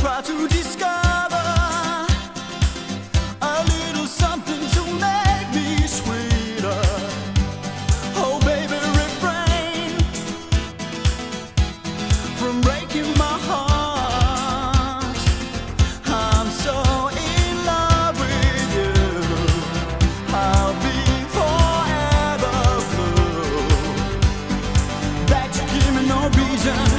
try to discover a little something to make me sweeter. Oh, baby, refrain from breaking my heart. I'm so in love with you. I'll be forever blue that you give me no reason.